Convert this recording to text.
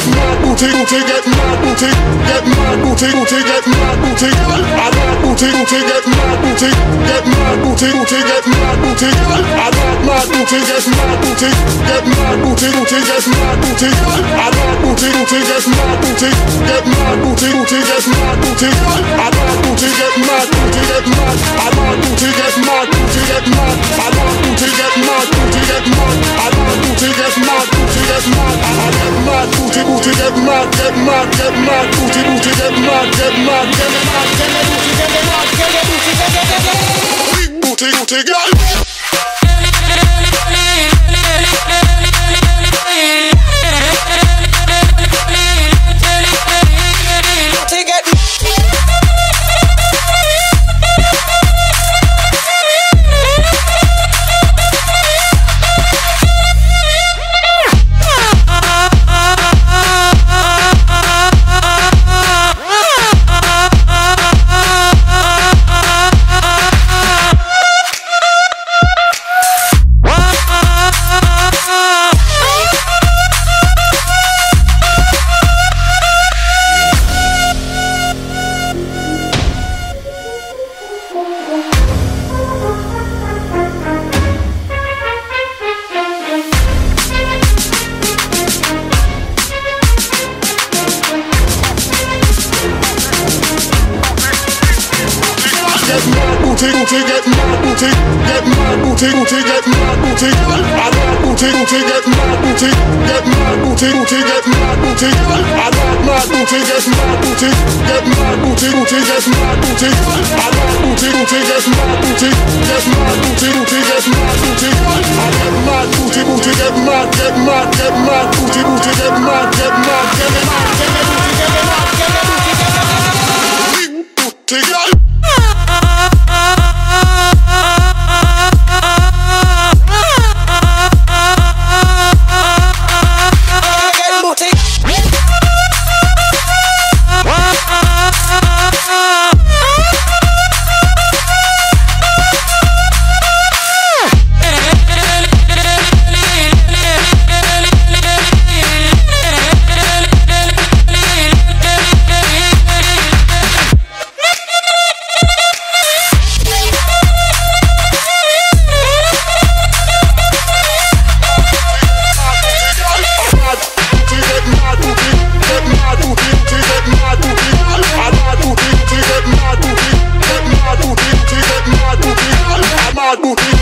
booty, booty, get mad booty, get mad booty, booty, get mad booty. I like booty, booty, get mad booty, get mad booty, booty, get mad booty. I like mad booty, get mad booty, get mad booty, booty, get mad booty. I like booty, booty, get mad booty, get mad booty, booty, get mad booty. I like booty, get mad booty, get mad. I like booty, get mad booty, get mad. I like booty, get mad booty, booty, get mad, get mad, get mad booty, booty, get mad, get mad, get mad, get mad, booty, get mad, get mad, booty, get mad. Booty, booty, get. Get mad booty, booty, get mad booty, get mad booty, booty, get mad booty. I like booty, booty, get mad booty, get mad booty, booty, get mad booty. I like mad booty, get mad booty, get mad booty, booty, get mad booty. I like booty, booty, get mad booty, get mad booty, booty, get mad booty. I get mad booty, booty, get mad, get mad, get trouble.